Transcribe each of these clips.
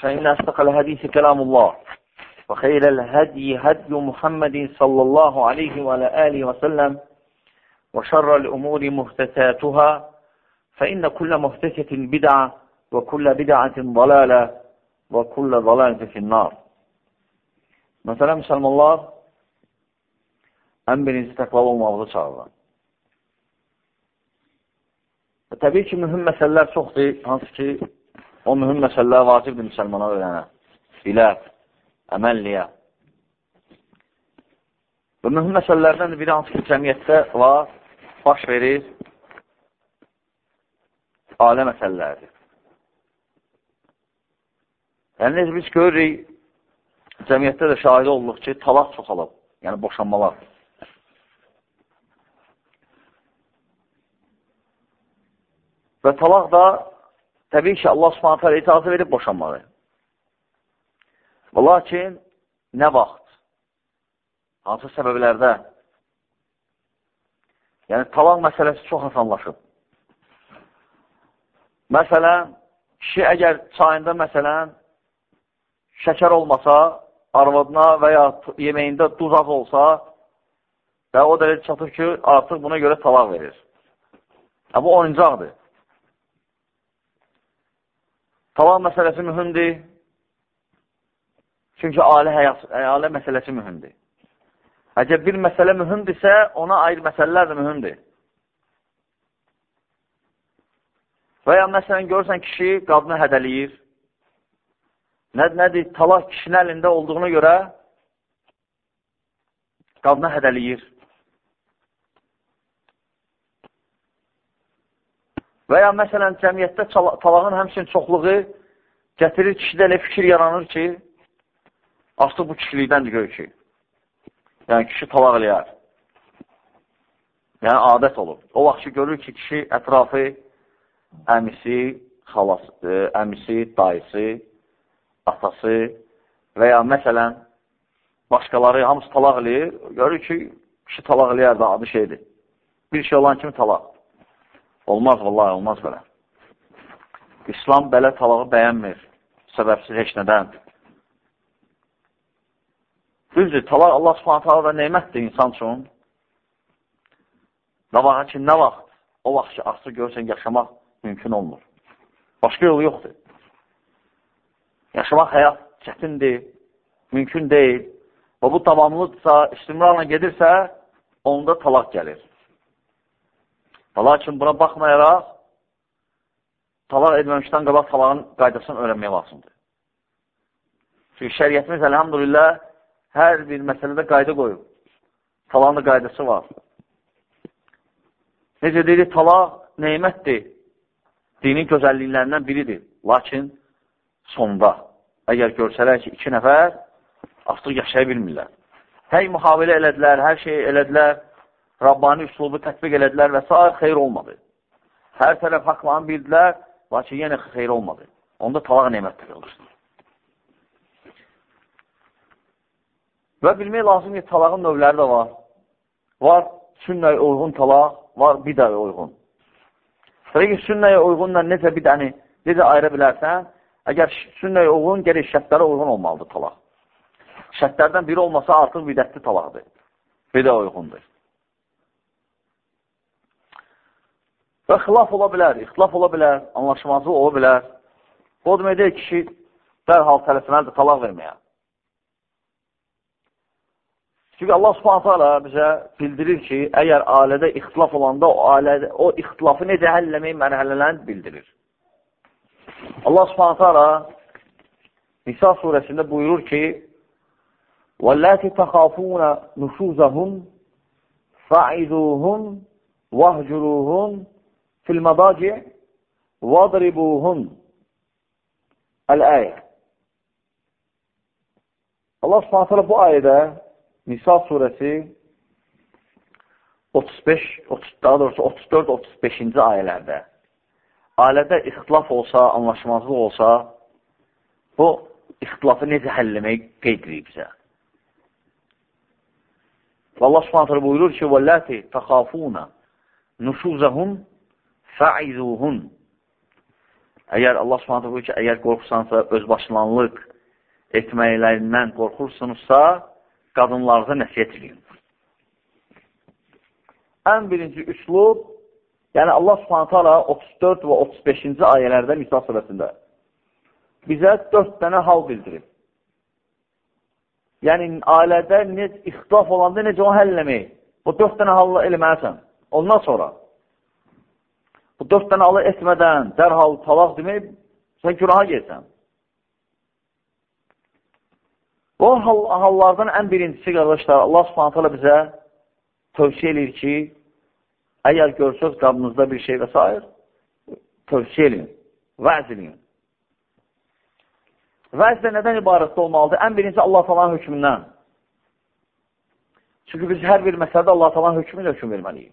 فإن أصدق الحديث كلام الله وخير الهدي هدي محمد صلى الله عليه وعلى آله وسلم وشر الأمور محدثاتها فإن كل محدثة بدعة وكل بدعة ضلالة وكل ضلالة في النار Məsələn, müsəlmanlar ən birinci təqvalı olmağımızı çağırır. Təbii ki, mühüm məsələlər çoxdur, hansı ki, o mühüm məsələlər vacibdir müsəlmana öyrənə, bilə, əməlliyə. Və mühüm məsələlərdən biri hansı ki, cəmiyyətdə var, baş verir, alə məsələlərdir. Yəni, biz görürük, cəmiyyətdə də şahid olduq ki, talaq çoxalıb, yəni boşanmalar. Və talaq da təbii ki, Allah subhanətə alə icazə verib boşanmağı. Lakin, nə vaxt? Hansı səbəblərdə? Yəni, talaq məsələsi çox asanlaşıb. Məsələn, kişi əgər çayında, məsələn, şəkər olmasa, arvadına və ya yeməyində duz az olsa və o dərəcə çatır ki, artıq buna görə talaq verir. Hə, bu oyuncaqdır. Talaq məsələsi mühümdir. Çünki ailə, həyat, ailə məsələsi mühümdir. Əgər bir məsələ mühümdirsə, ona aid məsələlər də mühümdir. Və ya məsələn, görürsən kişi qadını hədəliyir, Nə, nədir? Talaq kişinin əlində olduğuna görə qadına hədəliyir. Və ya məsələn, cəmiyyətdə talağın həmçinin çoxluğu gətirir, kişidə elə fikir yaranır ki, artıq bu kişilikdəndir gör ki. Yəni, kişi talaq eləyər. Yəni, adət olur. O vaxt ki, görür ki, kişi ətrafı əmisi, xalası, əmisi, dayısı, atası və ya məsələn, başqaları hamısı talaq eləyir, görür ki, kişi talaq eləyər də adı şeydir. Bir şey olan kimi talaq. Olmaz, vallahi, olmaz belə. İslam belə talağı bəyənmir, səbəbsiz heç nədən. Düzdür, talaq Allah subhanətə da neymətdir insan üçün. Nə vaxt ki, nə vaxt? O vaxt ki, asır görsən, yaşamaq mümkün olmur. Başqa yolu yoxdur. Yaşamaq həyat çətindir, mümkün deyil. Və bu davamlıdırsa, istimrarla gedirsə, onda talaq gəlir. Lakin buna baxmayaraq, talaq etməmişdən qabaq talağın qaydasını öyrənmək lazımdır. Çünki şəriyyətimiz, əlhamdülillah, hər bir məsələdə qayda qoyub. Talağın da qaydası var. Necə deyirik, talaq neymətdir. Dinin gözəlliklərindən biridir. Lakin sonda. Əgər görsələr ki, iki nəfər artıq yaşaya bilmirlər. Hər mühavilə elədilər, hər şey elədilər, Rabbani üslubu tətbiq elədilər və s. xeyr olmadı. Hər tərəf haqlarını bildilər, lakin yenə xeyr olmadı. Onda talaq neymətdir olmuşdur. Və bilmək lazım ki, talağın növləri də var. Var sünnəyə uyğun talaq, var bidəyə uyğun. Təbii ki, sünnəyə uyğunla necə bidəni, necə ayıra bilərsən? Əgər sünnəyə uyğun, gerək şərtlərə uyğun olmalıdır talaq. Şərtlərdən biri olmasa artıq bidətli talaqdır. Bidə uyğundur. Və xilaf ola bilər, ixtilaf ola bilər, anlaşmazlıq ola bilər. O demək deyil, kişi dərhal tələsməlidir talaq verməyə. Çünki Allah subhanətə alə bizə bildirir ki, əgər ailədə ixtilaf olanda o, ailədə, o ixtilafı necə həlləmək mərhələlərini bildirir. Allah subhanətə ala Nisa surəsində buyurur ki وَاللَّاتِ تَخَافُونَ نُشُوزَهُمْ فَعِذُوهُمْ وَهْجُرُوهُمْ فِي الْمَضَاجِعِ وَضْرِبُوهُمْ Əl-əyə Allah subhanətə ala bu ayədə Nisa surəsi 35, 30, daha doğrusu 34-35-ci ayələrdə ailədə ixtilaf olsa, anlaşmazlıq olsa, bu ixtilafı necə həlləmək qeyd edib bizə. Və Allah subhanətlə buyurur ki, وَاللَّاتِ تَخَافُونَ نُشُوزَهُمْ Fa'izuhun. Əgər Allah Subhanahu buyurur ki, əgər qorxusansa, özbaşlanlıq etməklərindən qorxursunuzsa, qadınlarınıza nəsihət edin. Ən birinci üslub, yəni Allah Subhanahu taala 34 və 35-ci ayələrdə Nisa surəsində bizə 4 dənə hal bildirib. Yəni ailədə necə ixtilaf olanda necə onu həll etmək. Bu 4 dənə halla eləməlisən. Ondan sonra bu dörd dənə halı etmədən dərhal talaq demək, sən günaha gelsən. Bu hal hallardan ən birincisi, qardaşlar, Allah subhanətələ bizə tövsiyə edir ki, əgər görsəz qabınızda bir şey və s. tövsiyə edin, vəz edin. Vəz də nədən ibarətdə olmalıdır? Ən birinci Allah falan hökmündən. Çünki biz hər bir məsələdə Allah falan hökmü ilə hökm verməliyik.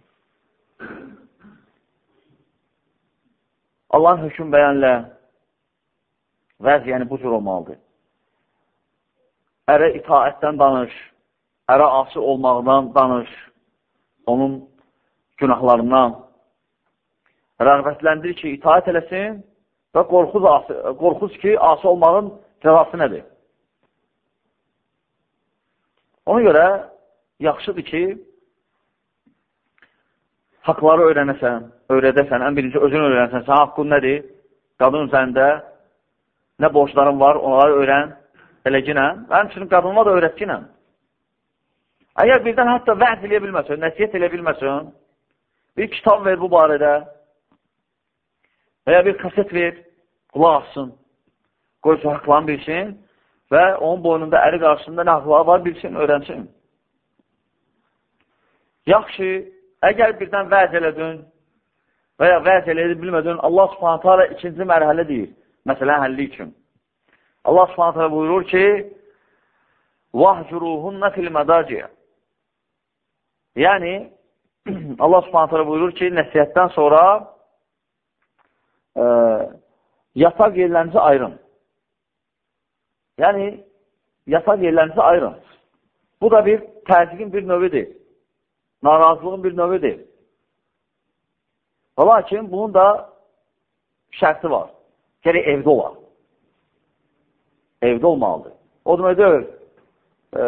Allahın hökm bəyanlə vəz yəni bu cür olmalıdır. Ərə itaətdən danış, ərə asi olmaqdan danış, onun günahlarından rəğbətləndir ki, itaət eləsin və qorxuz, asi, qorxuz ki, asi olmağın cəvabı nədir? Ona görə yaxşıdır ki, haqları öyrənəsən, öyrədəsən, ən birinci özün öyrənəsən, sən haqqın nədir? Qadın üzərində nə borçların var, onları öyrən, və həmçinin qadınla da öyrətginə. Əgər birdən hətta vəz eləyə bilməsin, nəsiyyət eləyə bilməsin, bir kitab ver bu barədə və ya bir kaset ver, qulaq assın, qoysa haqlarını bilsin və onun boynunda əri qarşısında nə haqları var bilsin, öyrənsin. Yaxşı, Əgər birdən vəz elədin və ya vəz eləyib bilmədin, Allah subhanətə alə ikinci mərhələ deyir, məsələ həlli üçün. Allah subhanətə alə buyurur ki, vahcuruhunnə filmədaciyə. Yəni, Allah subhanətə alə buyurur ki, nəsiyyətdən sonra ə, yataq yerlərinizi ayrın. Yəni, yataq yerlərinizi ayrın. Bu da bir təziqin bir növüdür. Narazılığın bir növüdür. Və lakin bunun da şərti var. Gərək evdə olar. Evdə olmalıdır. O demək deyil, e,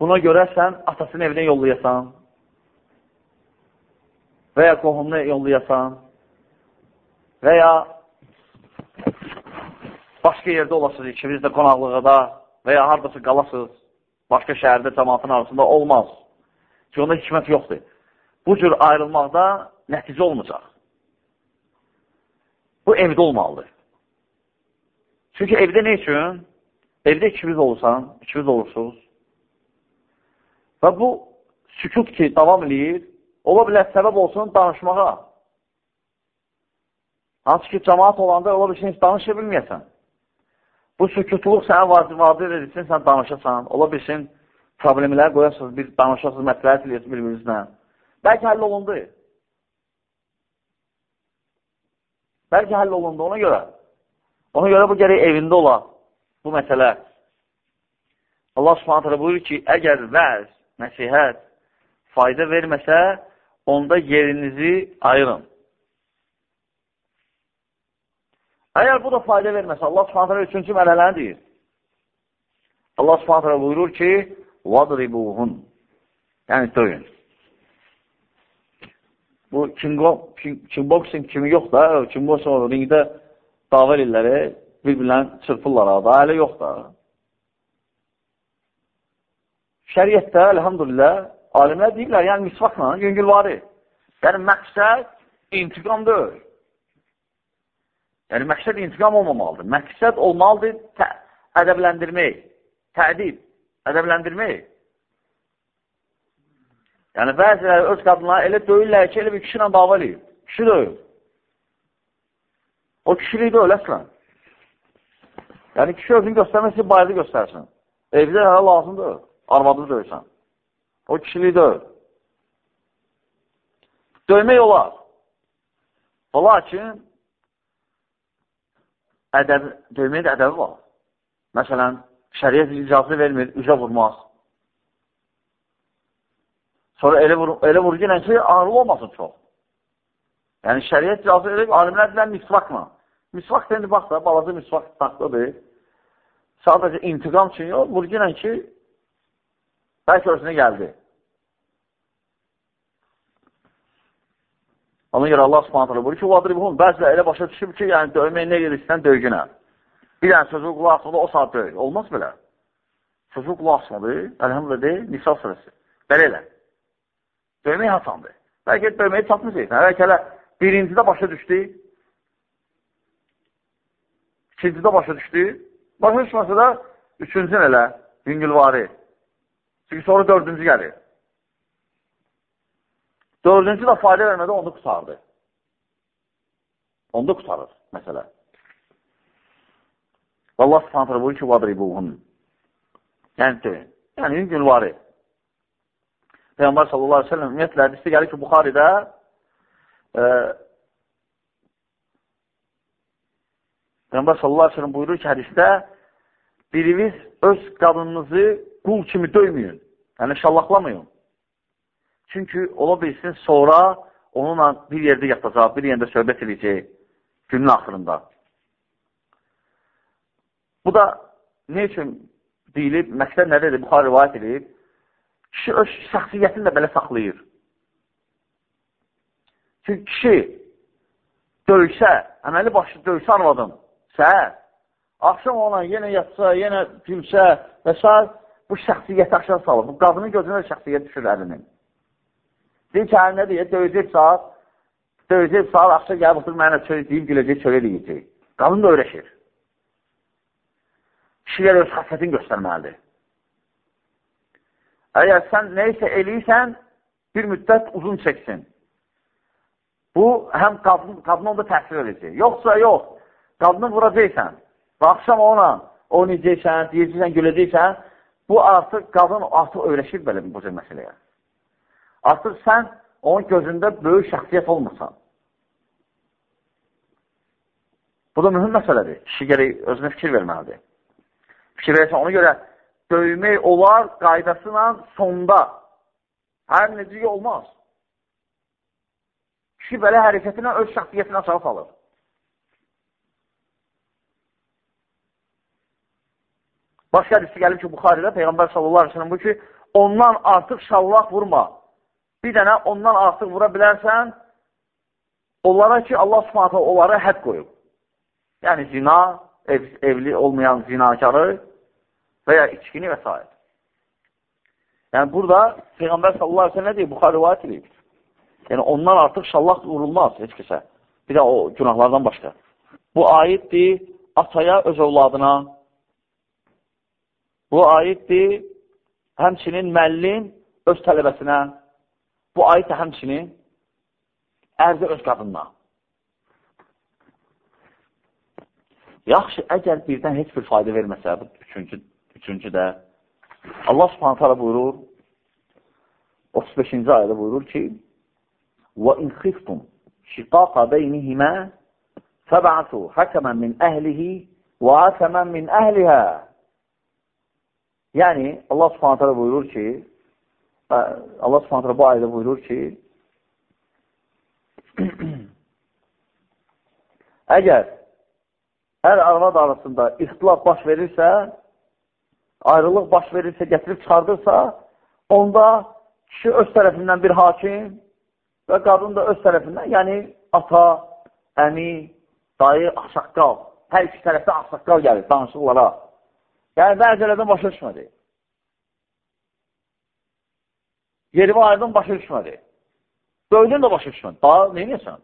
buna görə sən atasının evinə yollayasan və ya qohumuna yollayasan və ya başqa yerdə olasınız, ikiniz də qonaqlıqda və ya haradasa qalasınız, başqa şəhərdə cəmatın arasında olmaz. Çünki onda hikmət yoxdur. Bu cür ayrılmaqda nəticə olmayacaq. Bu evdə olmalıdır. Çünki evdə nə üçün? Evdə ikimiz olursan, ikimiz olursunuz. Və bu sükut ki, davam edir, ola bilər səbəb olsun danışmağa. Hansı ki, cəmaat olanda ola bir şey danışa bilməyəsən. Bu sükutluq sənə vacib, vacib edilsin, sən danışasan. Ola bilsin, problemlər qoyasınız, bir danışasınız, məsləhət edirsiniz bir-birinizlə. Bəlkə həll olundu. Bəlkə həll olundu ona görə. Ona görə bu gərək evində ola bu məsələ. Allah subhanətlə buyurur ki, əgər vəz, nəsihət fayda verməsə, onda yerinizi ayırın. Əgər bu da fayda verməsə, Allah subhanətlə üçüncü mərhələni deyir. Allah subhanətlə buyurur ki, vadribuhun. Yəni döyün. Bu kimboksin kimi yox da, kimboksin o ringdə dava elləri bir-birinə çırpırlar da, hələ yox da. Şəriətdə, əlhamdülillah, alimlər deyirlər, yəni misvaqla, yüngülvari. Yəni məqsəd intiqam deyil. Yəni məqsəd intiqam olmamalıdır. Məqsəd olmalıdır tə ədəbləndirmək, tədib ədəbləndirmək. Yəni, bəziləri öz qadınları elə döyürlər ki, elə bir kişi ilə eləyir. Kişi döyür. O kişilik deyil, əslən. Yəni, kişi özünü göstərməsi bayırda göstərsin. Evdə hələ lazımdır, arvadını döyürsən. O kişilik deyil. Döymək olar. Lakin, ədəb, döyməyə də ədəbi var. Məsələn, şəriyyət icazı vermir, üzə vurmaz. Sonra elə, vur, elə vurgu ilə ki, ağrılı olmasın çox. Yəni, şəriyyət icazı verib, alimlər deyilər misvaqla. Misvaq deyəndə bax da, balaca misvaq taxtadır. Sadəcə intiqam üçün yox, vurginən ki, bəlkə özünə gəldi. Ona görə Allah subhanətlə buyurur ki, vadribhum, bəzilə elə başa düşüb ki, yəni döymək nə gedirsən döygünə. Bir dənə sözü qulaq asmadı, o saat döy. Olmaz belə. Sözü qulaq asmadı, əlhəmdə deyil, Nisa sırası. Belə elə. Döymək hasandır. Bəlkə döyməyi çatmışsın. Bəlkə elə birincidə başa düşdü, ikincidə başa düşdü, başa düşməsə də üçüncü elə, yüngülvari. Çünki sonra dördüncü gəlir. Dördüncü də fayda vermədə onu qutardı. Onda qutarır, məsələ. Allah subhanətlə buyur ki, vadribuhun. Yəni, yəni yüngülvari. Peyğəmbər sallallahu aleyhi ve sellem ümumiyyətlə hədisi gəlir ki, Buxaridə e, Peyğəmbər sallallahu aleyhi ve sellem buyurur ki, hədisdə biriniz öz qadınınızı qul kimi döyməyin, yəni şallaqlamayın. Çünki ola bilsin sonra onunla bir yerdə yatacaq, bir yerdə söhbət edəcək günün axırında. Bu da ne üçün deyilib, məqsəd nədədir? Buxar rivayət edib. Kişi öz şəxsiyyətini də belə saxlayır. Çünki kişi döysə, əməli başı döysə arvadım, səhər, axşam olan yenə yatsa, yenə gülsə və s. bu şəxsiyyəti aşağı salır. Bu qadının gözünə şəxsiyyət düşür əlinin. Deyir ki, əlinə deyir, döyəcək saat, döyəcək saat, axşam gəlib oturur, mənə çörək deyib, güləcək, çörək deyəcək. Qadın da öyrəşir. Kişilər öz xəssətini göstərməlidir. Əgər sən neysə eləyirsən, bir müddət uzun çəksin. Bu, həm qadın, qadın onda təsir edəcək. Yoxsa yox, qadını vuracaqsən və axşam ona oynayacaqsən, deyəcəksən, güləcəksən, bu artıq qadın artıq öyrəşir belə bu cür məsələyə. Artıq sən onun gözündə böyük şəxsiyyət olmasan. Bu da mühüm məsələdir. Kişi gərək özünə fikir verməlidir. Fikir versən, ona görə döymək olar qaydasıyla sonda. Hər necə olmaz. Kişi belə hərəkətinə öz şəxsiyyətini aşağı salır. Başqa hədisi gəlib ki, Buxaridə Peyğəmbər sallallahu aleyhi ve sellem bu ki, ondan artıq şallaq vurma. Bir dənə ondan artıq vura bilərsən, onlara ki, Allah subhanətə onlara hədd qoyub. Yəni, zina, ev, evli olmayan zinakarı və ya içkini və s. Yəni, burada Peyğəmbər sallallahu aleyhi nə deyir? Buxar rivayət edib. Yəni, ondan artıq şallaq vurulmaz heç kəsə. Bir də o günahlardan başqa. Bu ayiddir ataya öz övladına, Bu aiddir həmçinin müəllim öz tələbəsinə. Bu aid də həmçinin ərdə öz qadınına. Yaxşı, əgər birdən heç bir fayda verməsə, bu üçüncü, üçüncü də Allah subhanət hala buyurur, 35-ci ayədə buyurur ki, وَاِنْ خِفْتُمْ شِقَاقَ بَيْنِهِمَا فَبَعْثُوا حَكَمًا مِنْ أَهْلِهِ وَعَكَمًا مِنْ أَهْلِهَا Yəni, Allah subhanətə buyurur ki, Allah subhanətə bu ayda buyurur ki, əgər ər arvad arasında ixtilaf baş verirsə, ayrılıq baş verirsə, gətirib çıxardırsa, onda kişi öz tərəfindən bir hakim və qadın da öz tərəfindən, yəni ata, əmi, dayı, axsaqqal, hər iki tərəfdə axsaqqal gəlir danışıqlara. Yəni, bəzilərdən başa düşmədi. Yerimi ayırdan başa düşmədi. Böyüdən də başa düşmədi. Daha neynəyəsən?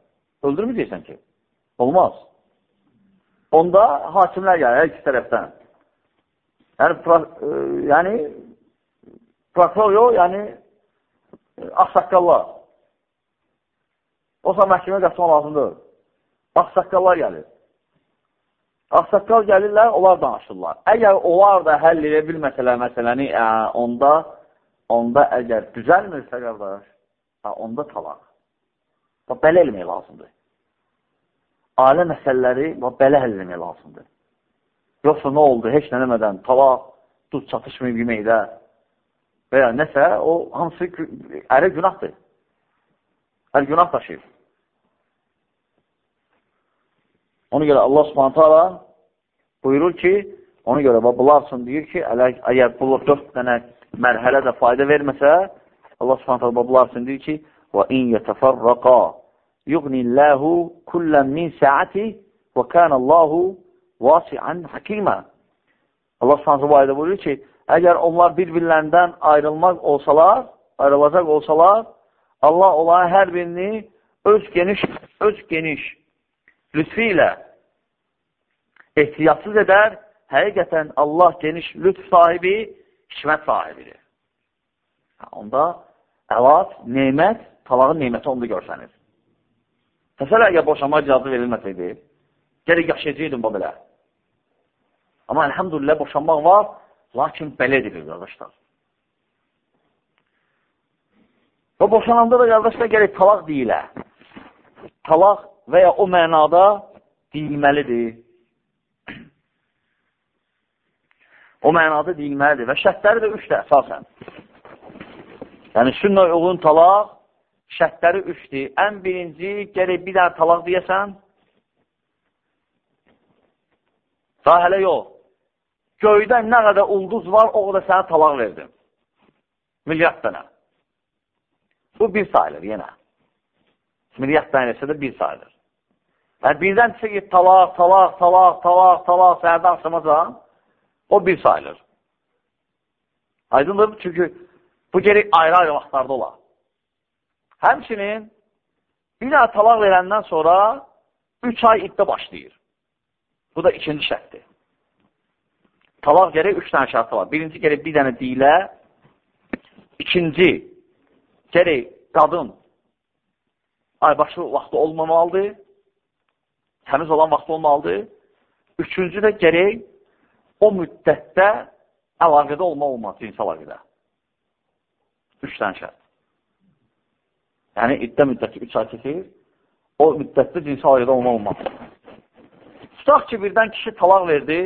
Öldürməyəcəksən ki. Olmaz. Onda hakimlər gəlir hər iki tərəfdən. Yəni, pra, e, yəni prokuror yox, yəni e, axsaqqallar. O zaman məhkəmə qaçmaq lazımdır. Axsaqqallar gəlir. Ağsaqqal gəlirlər, onlar danışırlar. Əgər onlar da həll edə bilməsələr məsələni, ə, onda onda əgər düzəlmirsə, qardaş, ə, onda talaq. Və belə eləmək lazımdır. Ailə məsələləri və belə həll eləmək lazımdır. Yoxsa nə oldu, heç nə demədən talaq, duz çatışmayıb yeməkdə və ya nəsə, o hamısı ərə günahdır. Ər günah daşıyır. Ona görə Allah subhanətə ala buyurur ki, ona görə bunlar üçün deyir ki, əgər bu 4 dənə mərhələ də fayda verməsə, Allah subhanətə ala bunlar üçün deyir ki, وَاِنْ يَتَفَرَّقَا يُغْنِ اللّٰهُ كُلًّا مِنْ سَعَتِهِ وَكَانَ اللّٰهُ vasi'an hakima. Allah Subhanahu taala buyuruyor ki, əgər onlar bir-birlərindən ayrılmaq olsalar, ayrılacaq olsalar, Allah onlara hər birini öz geniş, öz geniş lütfi ilə ehtiyatsız edər. Həqiqətən Allah geniş lütf sahibi, hikmət sahibidir. Onda əlat, neymət, talağın neyməti onda görsəniz. Təsələ, əgər boşanma icazı verilməsəydi, gəlir yaşayacaqdın bu belə. Amma əlhəmdülillah boşanmaq var, lakin belə edilir, qardaşlar. Və boşananda da qardaşlar gələk talaq deyilə. Talaq və ya o mənada deyilməlidir. O mənada deyilməlidir və şərtləri də üçdür əsasən. Yəni, sünnə uyğun talaq şərtləri üçdür. Ən birinci, gələk bir dənə talaq deyəsən, daha hələ yox. Göydən nə qədər ulduz var, o qədər sənə talaq verdim. Milyard dənə. Bu bir sayılır yenə. Milyard dənəsə də bir sayılır. Yəni, birdən desə ki, talaq, talaq, talaq, talaq, talaq, səhərdə axşamacan, o bir sayılır. Aydındır, çünki bu gerək ayrı-ayrı vaxtlarda olar. Həmçinin, bir daha talaq verəndən sonra 3 ay iddə başlayır. Bu da ikinci şərtdir. Talaq gerək 3 dənə şərti var. Birinci gerək bir dənə deyilə, ikinci gerək qadın aybaşı vaxtı olmamalıdır, təmiz olan vaxt olmalıdır. Üçüncü də gərək o müddətdə əlaqədə olma olmaz, cins əlaqədə. Üç dənə şərt. Yəni, iddə müddəti üç ay keçir, o müddətdə cins əlaqədə olma olmaz. Tutaq ki, birdən kişi talaq verdi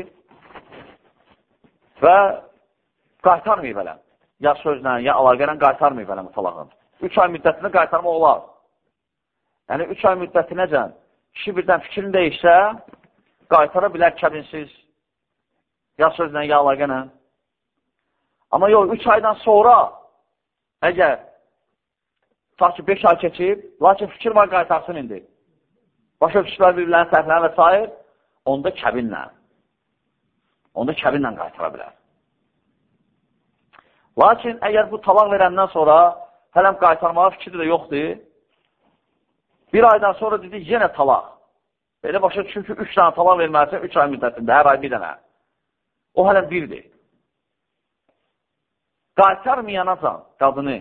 və qaytarmayıb elə. Ya sözlə, ya əlaqə ilə qaytarmayıb elə talağın. Üç ay müddətində qaytarmaq olar. Yəni, üç ay müddəti necən? kişi birdən fikrini dəyişsə, qaytara bilər kəbinsiz, ya sözlə, ya əlaqə ilə. Amma yox, üç aydan sonra, əgər ta ki, beş ay keçib, lakin fikir var qaytarsın indi. Başa düşürlər bir-birlərin səhvlərini və s. onda kəbinlə. Onda kəbinlə qaytara bilər. Lakin əgər bu talaq verəndən sonra hələm qaytarmağa fikri də yoxdur, Bir aydan sonra dedi, yenə talaq. Belə başa düşür ki, üç dənə talaq verməlisən, üç ay müddətində, hər ay bir dənə. O hələ birdir. Qaytarmayanacan qadını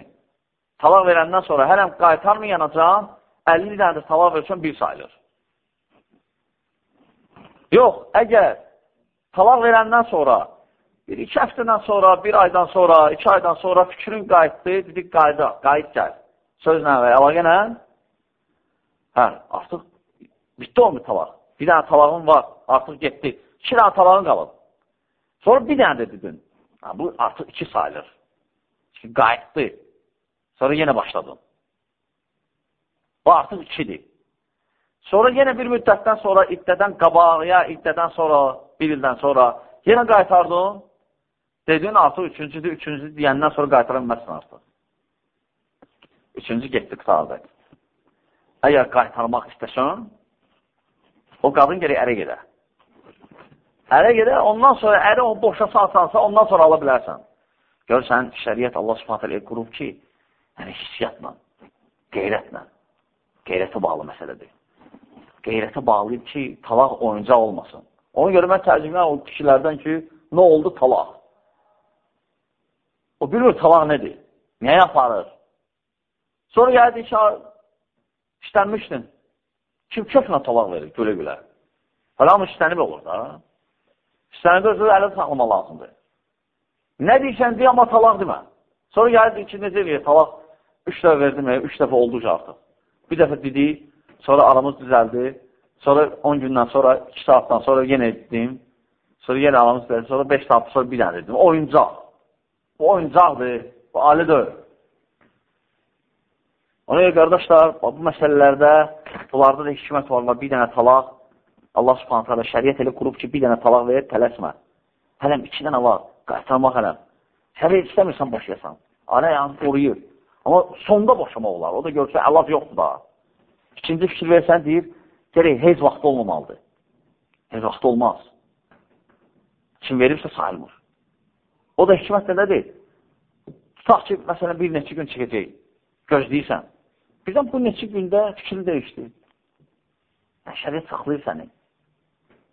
talaq verəndən sonra hələm qaytarmayanacan 50 dənə də talaq versən bir sayılır. Yox, əgər talaq verəndən sonra bir iki həftədən sonra, bir aydan sonra, iki aydan sonra fikrin qayıtdı, dedik qayda, qayıt gəl. Sözlə və əlaqə ilə Hə, artıq bitdi olmuyor talaq. Bir dənə talağın var, artıq getdi. İki dənə talağın qalıb. Sonra bir dənə də dedin. Hə, bu artıq iki sayılır. Çünki qayıtdı. Sonra yenə başladın. Bu artıq ikidir. Sonra yenə bir müddətdən sonra iddədən qabağıya, iddədən sonra, bir ildən sonra yenə qaytardın. Dedin artıq üçüncüdür, üçüncüdür deyəndən sonra qaytara bilməzsin artıq. Üçüncü getdi qısaldı əgər qaytarmaq istəsən, o qadın gerək ərə gedə. Ərə gedə, ondan sonra əri o boşa salsansa, ondan sonra ala bilərsən. Görsən, şəriyyət Allah subhanət hələ qurub ki, yəni hissiyyatla, qeyrətlə, qeyrətə bağlı məsələdir. Qeyrətə bağlayıb ki, talaq oyuncaq olmasın. Ona görə mən tərcümə o kişilərdən ki, nə oldu talaq? O bilmir talaq nədir? Nəyə aparır? Sonra gəldi ki, İstənmişdin. Kim köklə talaq verir, gülə-gülə. Haram istənib olur da. İstənib özü ələ saxlama lazımdır. Nə deyirsən, deyə, amma talaq demə. Sonra gəlir ki, necə verir, talaq üç dəfə verdim, üç dəfə oldu artıq. Bir dəfə dedi, sonra aramız düzəldi. Sonra 10 gündən sonra, 2 saatdan sonra yenə etdim. Sonra yenə aramız düzəldi. Sonra 5 saat sonra bir dənə dedim. Oyuncaq. Bu oyuncaqdır. Bu ali deyil. Ona görə, qardaşlar, bu məsələlərdə, bunlarda da hikmət var, bir dənə talaq Allah subhanətə alə şəriət elə qurub ki, bir dənə talaq verir, tələsmə. Hələm iki dənə var, qaytarmaq hələm. Şəriət istəmirsən boşayasan. Ana yəni qoruyur. Amma sonda boşamaq olar. O da görsə, əlac yoxdur da. İkinci fikir versən, deyir, gerək heç vaxt olmamalıdır. Heç vaxt olmaz. Kim veribsə sayılmır. O da hikmət də nədir? Tutaq ki, məsələn, bir neçə gün çıxacaq, gözləyirsən. Birdən bu neçə gündə fikrini dəyişdi. Şəriət saxlayır səni.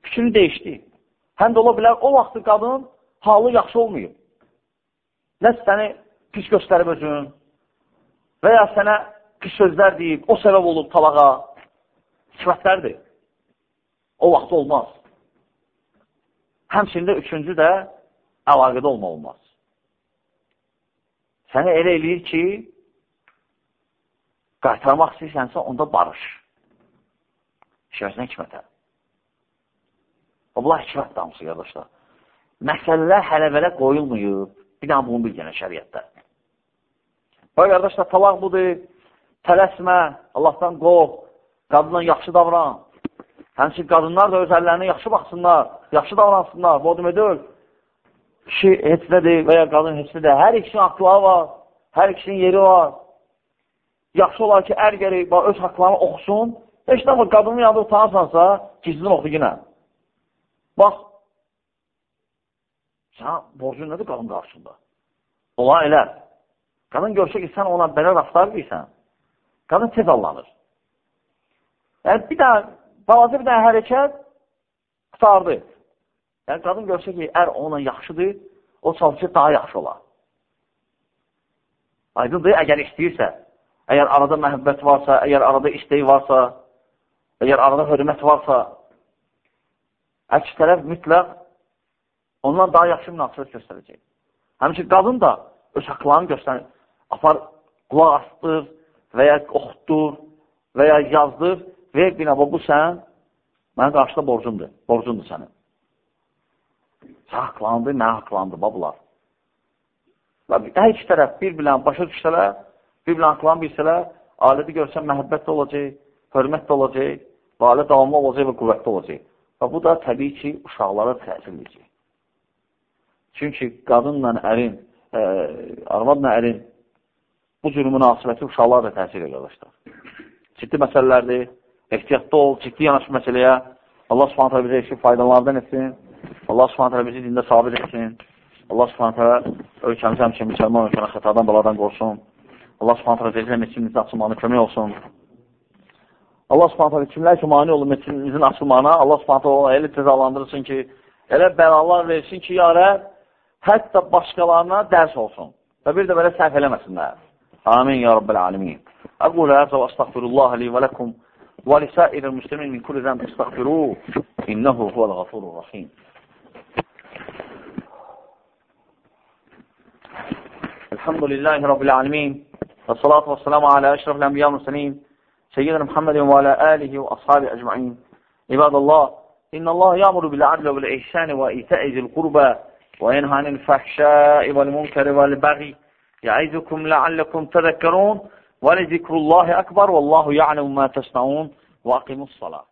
Fikrini dəyişdi. Həm də ola bilər, o vaxtı qadın halı yaxşı olmayıb. Nə səni pis göstərib özün və ya sənə pis sözlər deyib, o səbəb olub talağa. Sifətlərdir. O vaxt olmaz. Həmçində üçüncü də əlaqədə olma olmaz. Səni elə eləyir ki, qaytarmaq istəyirsənsə, onda barış. Şəhəsinə hikmətə. Bunlar hikmət damısı, qardaşlar. Məsələlər hələ-bələ qoyulmayıb. Bir daha bunu bilgənə şəriətdə. Bax, qardaşlar, talaq budur. Tələsmə, Allahdan qov, qadınla yaxşı davran. Həmçin qadınlar da öz əllərinə yaxşı baxsınlar, yaxşı davransınlar. Bu demək deyil, kişi heç nədir və ya qadın heç nədir. Hər ikisinin haqları var, hər ikisinin yeri var. Yaxşı olar ki, ər gərək öz haqlarını oxusun. Heç nə var, qadının yanında utanırsansa, gizlini oxu yenə. Bax, sən borcun nədir qadın qarşında? Ola elə. Qadın görsə ki, sən ona belə raftar edirsən, qadın tez allanır. Yəni, bir daha, balaca bir dənə hərəkət qutardı. Yəni, qadın görsə ki, ər onunla yaxşıdır, o çalışır daha yaxşı olar. Aydındır, əgər istəyirsə, əgər arada məhəbbət varsa, əgər arada istəyi varsa, əgər arada hörmət varsa, əks tərəf mütləq ondan daha yaxşı münasibət göstərəcək. Həmçin, qadın da öz haqlarını göstərir, apar, qulaq asdır və ya oxutdur və ya yazdır və binaba bu sən, mənim qarşıda borcumdur, borcundur sənin. Sən haqlandı, mən haqlandı, babular. Və hər iki tərəf bir-birlərini başa düşsələr, bir-birlərini haqlanı bilsələr, alədə görsən məhəbbət də olacaq, hörmət də olacaq, və alə davamlı olacaq və qüvvətli olacaq. Və bu da təbii ki, uşaqlara təsir edəcək. Çünki qadınla ərin, ə, e, arvadla ərin bu cür münasibəti uşaqlara da təsir edir, qardaşlar. Ciddi məsələlərdir, ehtiyatda ol, ciddi yanaşı məsələyə. Allah subhanətə bizə işi faydalardan etsin. Allah subhanətə bizi dində sabit etsin. Allah subhanətə ölkəmizi həmçin müsəlman ölkəni xətadan, baladan qorusun. Allah subhanətə deyilən meçimizin açılmağına kömək olsun. Allah subhanətə kimlər ki, mani olur meçimizin açılmağına, Allah subhanətə ona elə cəzalandırsın ki, elə bəlalar versin ki, ya Rəb, hətta başqalarına dərs olsun. Və bir də belə səhv eləməsinlər. Amin, ya Rabbil alemin. Əqul həzə və əstəğfirullah li və ləkum lisəir müslimin min kulli zəmb əstəğfiruh. İnnəhu huvəl ğafurur rahim. الحمد لله رب العالمين والصلاة والسلام على أشرف الأنبياء والمرسلين سيدنا محمد وعلى آله وأصحابه أجمعين عباد الله إن الله يأمر بالعدل والإحسان وإيتاء ذي القربى وينهى عن الفحشاء والمنكر والبغي يعظكم لعلكم تذكرون ولذكر الله أكبر والله يعلم ما تصنعون وأقيموا الصلاة.